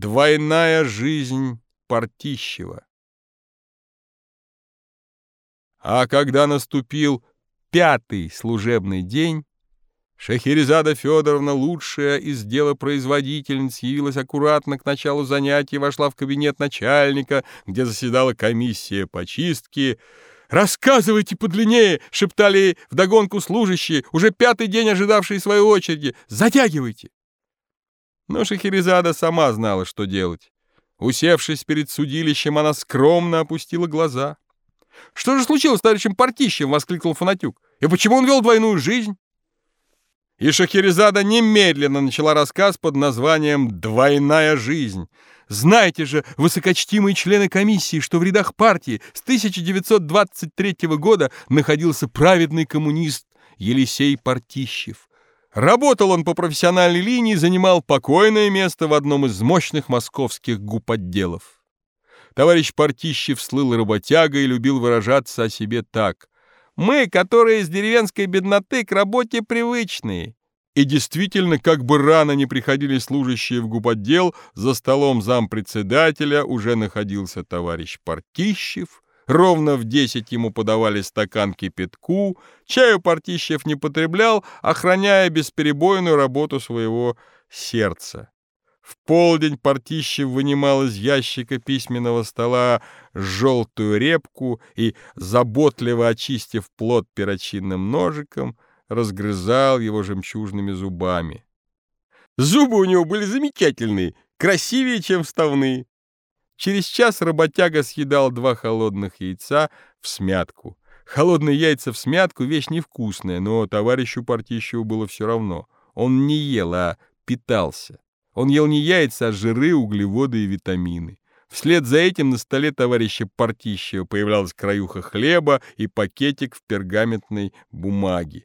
Двойная жизнь Партищева. А когда наступил пятый служебный день, Шахерезада Федоровна, лучшая из делопроизводительниц, явилась аккуратно к началу занятий, вошла в кабинет начальника, где заседала комиссия по чистке. «Рассказывайте подлиннее!» — шептали вдогонку служащие, уже пятый день ожидавшие своей очереди. «Затягивайте!» Но Шахерезада сама знала, что делать. Усевшись перед судилищем, она скромно опустила глаза. «Что же случилось с товарищем Партищем?» — воскликнул Фанатюк. «И почему он вел двойную жизнь?» И Шахерезада немедленно начала рассказ под названием «Двойная жизнь». Знаете же, высокочтимые члены комиссии, что в рядах партии с 1923 года находился праведный коммунист Елисей Партищев. Работал он по профессиональной линии, занимал покойное место в одном из мощных московских гупотделов. Товарищ Партищев слыл работягой и любил выражаться о себе так. Мы, которые из деревенской бедноты, к работе привычные. И действительно, как бы рано не приходили служащие в губотдел, за столом зампредседателя уже находился товарищ Партищев. Ровно в десять ему подавали стакан кипятку. Чаю Партищев не потреблял, охраняя бесперебойную работу своего сердца. В полдень Партищев вынимал из ящика письменного стола желтую репку и, заботливо очистив плод перочинным ножиком, разгрызал его жемчужными зубами. Зубы у него были замечательные, красивее, чем вставные. Через час работяга съедал два холодных яйца в смятку. Холодные яйца в смятку — вещь невкусная, но товарищу Партищеву было все равно. Он не ел, а питался. Он ел не яйца, а жиры, углеводы и витамины. Вслед за этим на столе товарища Партищева появлялась краюха хлеба и пакетик в пергаментной бумаге.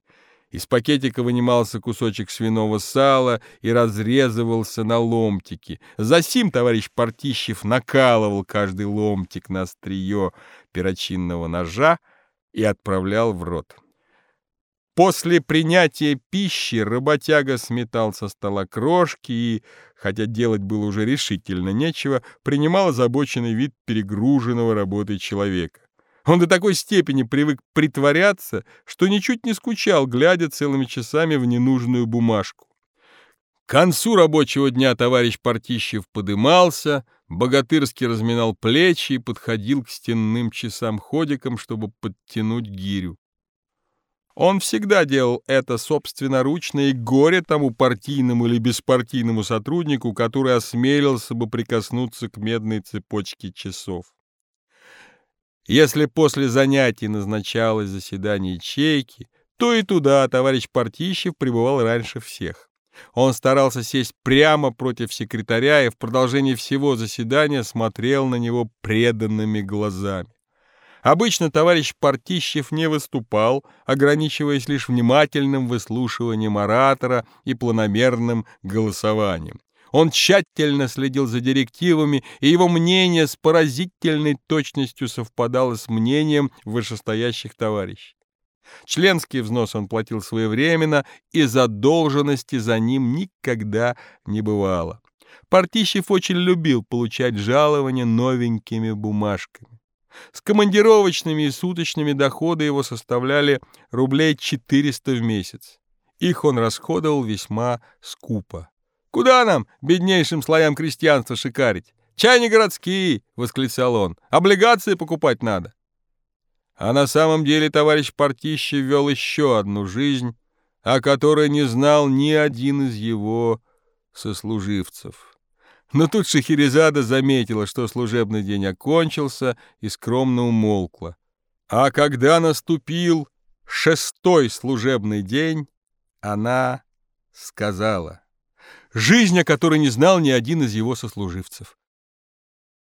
Из пакетика вынимался кусочек свиного сала и разрезывался на ломтики. Засим товарищ Партищев накалывал каждый ломтик на острие перочинного ножа и отправлял в рот. После принятия пищи работяга сметал со стола крошки и, хотя делать было уже решительно нечего, принимал озабоченный вид перегруженного работой человека. Он до такой степени привык притворяться, что ничуть не скучал, глядя целыми часами в ненужную бумажку. К концу рабочего дня товарищ Партищев подымался, богатырски разминал плечи и подходил к стенным часам-ходикам, чтобы подтянуть гирю. Он всегда делал это собственноручно и горе тому партийному или беспартийному сотруднику, который осмелился бы прикоснуться к медной цепочке часов. Если после занятий назначалось заседание ячейки, то и туда товарищ Партищев пребывал раньше всех. Он старался сесть прямо против секретаря и в продолжении всего заседания смотрел на него преданными глазами. Обычно товарищ Партищев не выступал, ограничиваясь лишь внимательным выслушиванием оратора и планомерным голосованием. Он тщательно следил за директивами, и его мнение с поразительной точностью совпадало с мнением вышестоящих товарищей. Членский взнос он платил своевременно, и задолженности за ним никогда не бывало. Партищев очень любил получать жалования новенькими бумажками. С командировочными и суточными доходы его составляли рублей 400 в месяц. Их он расходовал весьма скупо. «Куда нам, беднейшим слоям крестьянства, шикарить? Чай не городские!» — восклицал он. «Облигации покупать надо!» А на самом деле товарищ Партищев вел еще одну жизнь, о которой не знал ни один из его сослуживцев. Но тут Шахерезада заметила, что служебный день окончился, и скромно умолкла. А когда наступил шестой служебный день, она сказала, жизнь, о которой не знал ни один из его сослуживцев.